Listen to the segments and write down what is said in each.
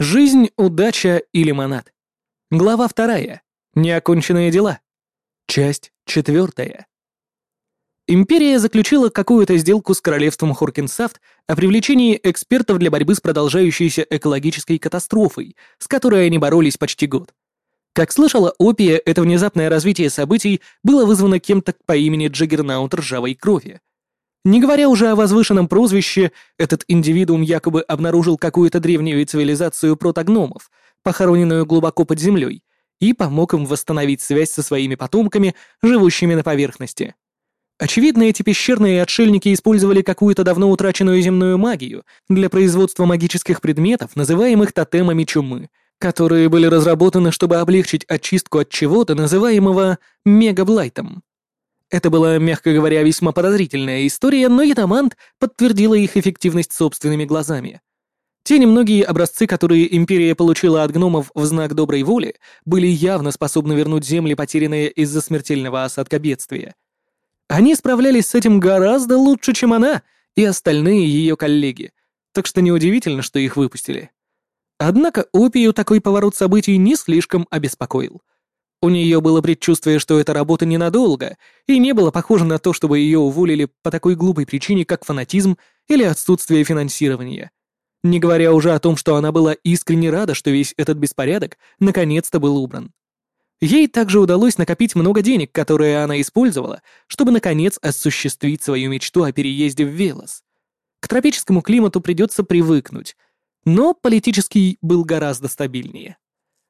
Жизнь, удача и лимонад. Глава вторая. Неоконченные дела. Часть четвертая. Империя заключила какую-то сделку с королевством Хоркинсафт о привлечении экспертов для борьбы с продолжающейся экологической катастрофой, с которой они боролись почти год. Как слышала Опия, это внезапное развитие событий было вызвано кем-то по имени Джаггернаут ржавой крови. Не говоря уже о возвышенном прозвище, этот индивидуум якобы обнаружил какую-то древнюю цивилизацию протогномов, похороненную глубоко под землей, и помог им восстановить связь со своими потомками, живущими на поверхности. Очевидно, эти пещерные отшельники использовали какую-то давно утраченную земную магию для производства магических предметов, называемых тотемами чумы, которые были разработаны, чтобы облегчить очистку от чего-то, называемого мегаблайтом. Это была, мягко говоря, весьма подозрительная история, но Ятамант подтвердила их эффективность собственными глазами. Те немногие образцы, которые Империя получила от гномов в знак доброй воли, были явно способны вернуть земли, потерянные из-за смертельного осадка бедствия. Они справлялись с этим гораздо лучше, чем она и остальные ее коллеги, так что неудивительно, что их выпустили. Однако Опию такой поворот событий не слишком обеспокоил — у нее было предчувствие, что эта работа ненадолго, и не было похоже на то, чтобы ее уволили по такой глупой причине, как фанатизм или отсутствие финансирования. Не говоря уже о том, что она была искренне рада, что весь этот беспорядок наконец-то был убран. Ей также удалось накопить много денег, которые она использовала, чтобы наконец осуществить свою мечту о переезде в Велос. К тропическому климату придется привыкнуть, но политический был гораздо стабильнее.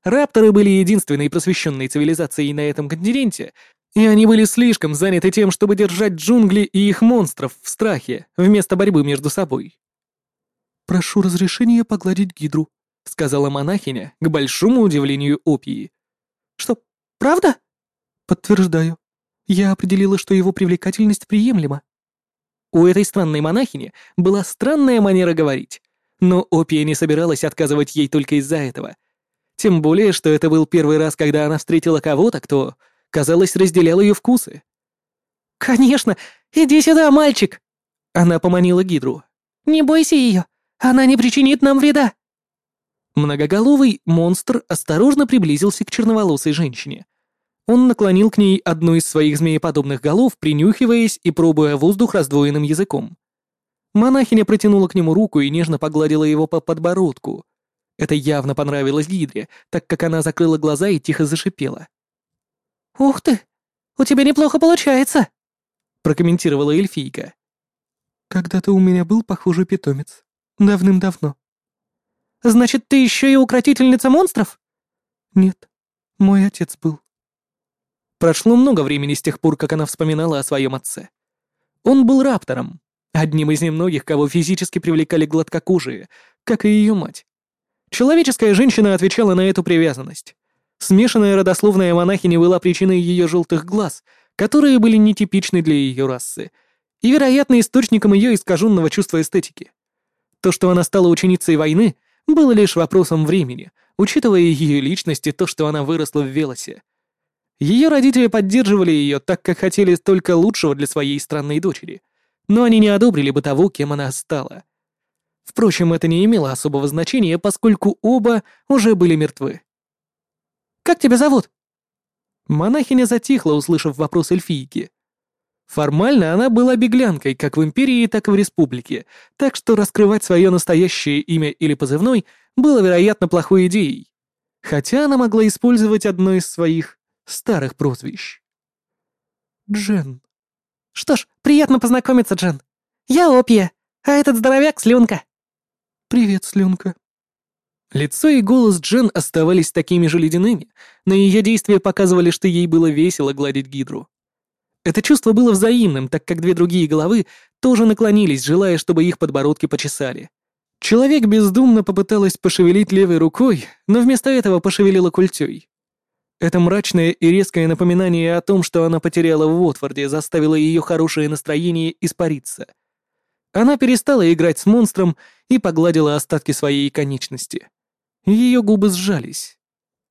Рапторы были единственной просвещенной цивилизацией на этом континенте, и они были слишком заняты тем, чтобы держать джунгли и их монстров в страхе, вместо борьбы между собой. «Прошу разрешения погладить гидру», — сказала монахиня, к большому удивлению Опии. «Что, правда?» «Подтверждаю. Я определила, что его привлекательность приемлема». У этой странной монахини была странная манера говорить, но Опия не собиралась отказывать ей только из-за этого — тем более, что это был первый раз, когда она встретила кого-то, кто, казалось, разделял ее вкусы. «Конечно! Иди сюда, мальчик!» Она поманила Гидру. «Не бойся ее! Она не причинит нам вреда!» Многоголовый монстр осторожно приблизился к черноволосой женщине. Он наклонил к ней одну из своих змееподобных голов, принюхиваясь и пробуя воздух раздвоенным языком. Монахиня протянула к нему руку и нежно погладила его по подбородку. Это явно понравилось Гидре, так как она закрыла глаза и тихо зашипела. «Ух ты! У тебя неплохо получается!» прокомментировала эльфийка. «Когда-то у меня был похожий питомец. Давным-давно». «Значит, ты еще и укротительница монстров?» «Нет, мой отец был». Прошло много времени с тех пор, как она вспоминала о своем отце. Он был раптором, одним из немногих, кого физически привлекали гладкокожие, как и ее мать. Человеческая женщина отвечала на эту привязанность. Смешанная родословная монахиня была причиной ее желтых глаз, которые были нетипичны для ее расы, и, вероятно, источником ее искаженного чувства эстетики. То, что она стала ученицей войны, было лишь вопросом времени, учитывая ее личность и то, что она выросла в Велосе. Ее родители поддерживали ее, так как хотели только лучшего для своей странной дочери, но они не одобрили бы того, кем она стала — Впрочем, это не имело особого значения, поскольку оба уже были мертвы. «Как тебя зовут?» Монахиня затихла, услышав вопрос эльфийки. Формально она была беглянкой как в Империи, так и в Республике, так что раскрывать свое настоящее имя или позывной было, вероятно, плохой идеей. Хотя она могла использовать одно из своих старых прозвищ. «Джен». «Что ж, приятно познакомиться, Джен. Я Опия, а этот здоровяк — Слюнка». «Привет, слюнка». Лицо и голос Джен оставались такими же ледяными, но ее действия показывали, что ей было весело гладить Гидру. Это чувство было взаимным, так как две другие головы тоже наклонились, желая, чтобы их подбородки почесали. Человек бездумно попыталась пошевелить левой рукой, но вместо этого пошевелила культей. Это мрачное и резкое напоминание о том, что она потеряла в Уотфорде, заставило ее хорошее настроение испариться — она перестала играть с монстром и погладила остатки своей конечности. Ее губы сжались.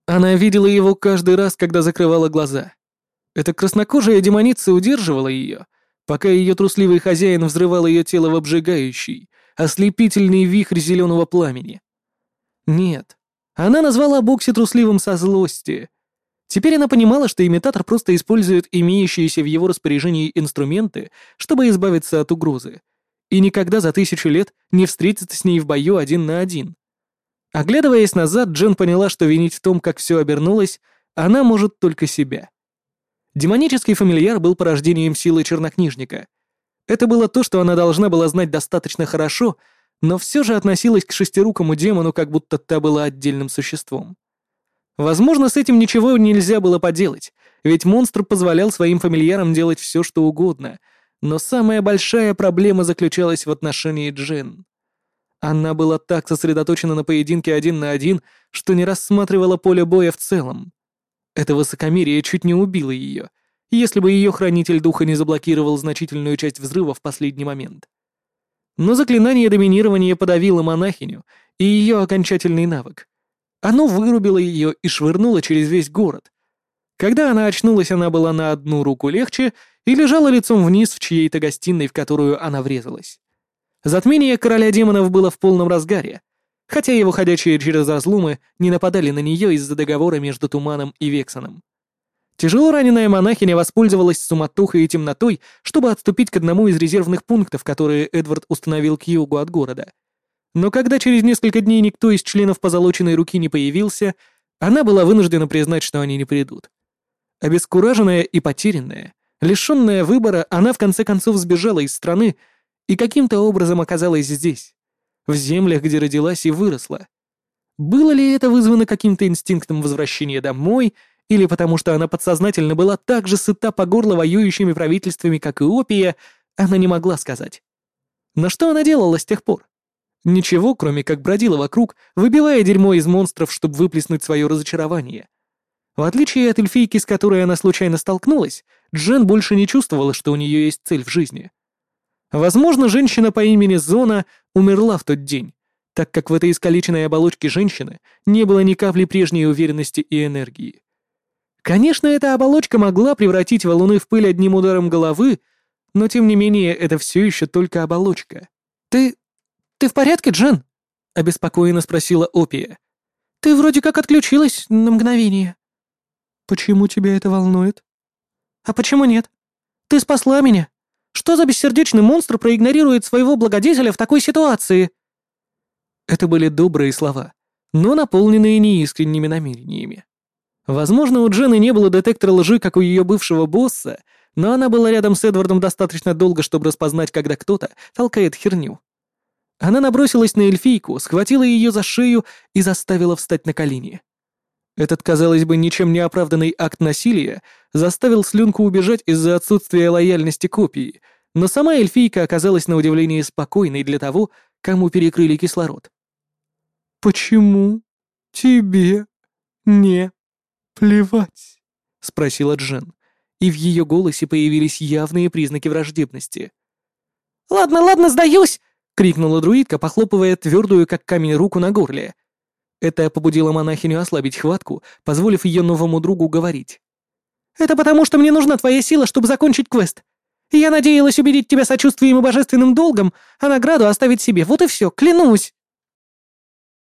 Она видела его каждый раз, когда закрывала глаза. Эта краснокожая демоница удерживала ее, пока ее трусливый хозяин взрывал ее тело в обжигающий, ослепительный вихрь зеленого пламени. Нет. Она назвала Бокси трусливым со злости. Теперь она понимала, что имитатор просто использует имеющиеся в его распоряжении инструменты, чтобы избавиться от угрозы, и никогда за тысячу лет не встретиться с ней в бою один на один. Оглядываясь назад, Джен поняла, что винить в том, как все обернулось, она может только себя. Демонический фамильяр был порождением силы чернокнижника. Это было то, что она должна была знать достаточно хорошо, но все же относилась к шестирукому демону, как будто та была отдельным существом. Возможно, с этим ничего нельзя было поделать, ведь монстр позволял своим фамильярам делать все, что угодно, но самая большая проблема заключалась в отношении Джен. Она была так сосредоточена на поединке один на один, что не рассматривала поле боя в целом. Это высокомерие чуть не убило ее, если бы ее хранитель духа не заблокировал значительную часть взрыва в последний момент. Но заклинание доминирования подавило монахиню и ее окончательный навык. Оно вырубило ее и швырнуло через весь город. Когда она очнулась, она была на одну руку легче и лежала лицом вниз в чьей-то гостиной, в которую она врезалась. Затмение короля демонов было в полном разгаре, хотя его ходячие через разломы не нападали на нее из-за договора между Туманом и Вексоном. Тяжело раненая монахиня воспользовалась суматохой и темнотой, чтобы отступить к одному из резервных пунктов, которые Эдвард установил к югу от города. Но когда через несколько дней никто из членов позолоченной руки не появился, она была вынуждена признать, что они не придут. Обескураженная и потерянная, лишенная выбора, она в конце концов сбежала из страны, и каким-то образом оказалась здесь, в землях, где родилась и выросла. Было ли это вызвано каким-то инстинктом возвращения домой, или потому что она подсознательно была так же сыта по горло воюющими правительствами, как и Опия, она не могла сказать. Но что она делала с тех пор? Ничего, кроме как бродила вокруг, выбивая дерьмо из монстров, чтобы выплеснуть свое разочарование. В отличие от эльфийки, с которой она случайно столкнулась, Джен больше не чувствовала, что у нее есть цель в жизни — Возможно, женщина по имени Зона умерла в тот день, так как в этой искалеченной оболочке женщины не было ни капли прежней уверенности и энергии. Конечно, эта оболочка могла превратить валуны в пыль одним ударом головы, но тем не менее это все еще только оболочка. «Ты... ты в порядке, Джен?» — обеспокоенно спросила Опия. «Ты вроде как отключилась на мгновение». «Почему тебя это волнует?» «А почему нет? Ты спасла меня. Что за бессердечный монстр проигнорирует своего благодетеля в такой ситуации?» Это были добрые слова, но наполненные неискренними намерениями. Возможно, у Джены не было детектора лжи, как у ее бывшего босса, но она была рядом с Эдвардом достаточно долго, чтобы распознать, когда кто-то толкает херню. Она набросилась на эльфийку, схватила ее за шею и заставила встать на колени. Этот, казалось бы, ничем не оправданный акт насилия заставил слюнку убежать из-за отсутствия лояльности копии, но сама эльфийка оказалась на удивление спокойной для того, кому перекрыли кислород. «Почему тебе не плевать?» — спросила Джен, и в ее голосе появились явные признаки враждебности. «Ладно, ладно, сдаюсь!» — крикнула друидка, похлопывая твердую, как камень, руку на горле. Это побудило монахиню ослабить хватку, позволив ее новому другу говорить. «Это потому, что мне нужна твоя сила, чтобы закончить квест. Я надеялась убедить тебя сочувствием и божественным долгом, а награду оставить себе, вот и все, клянусь!»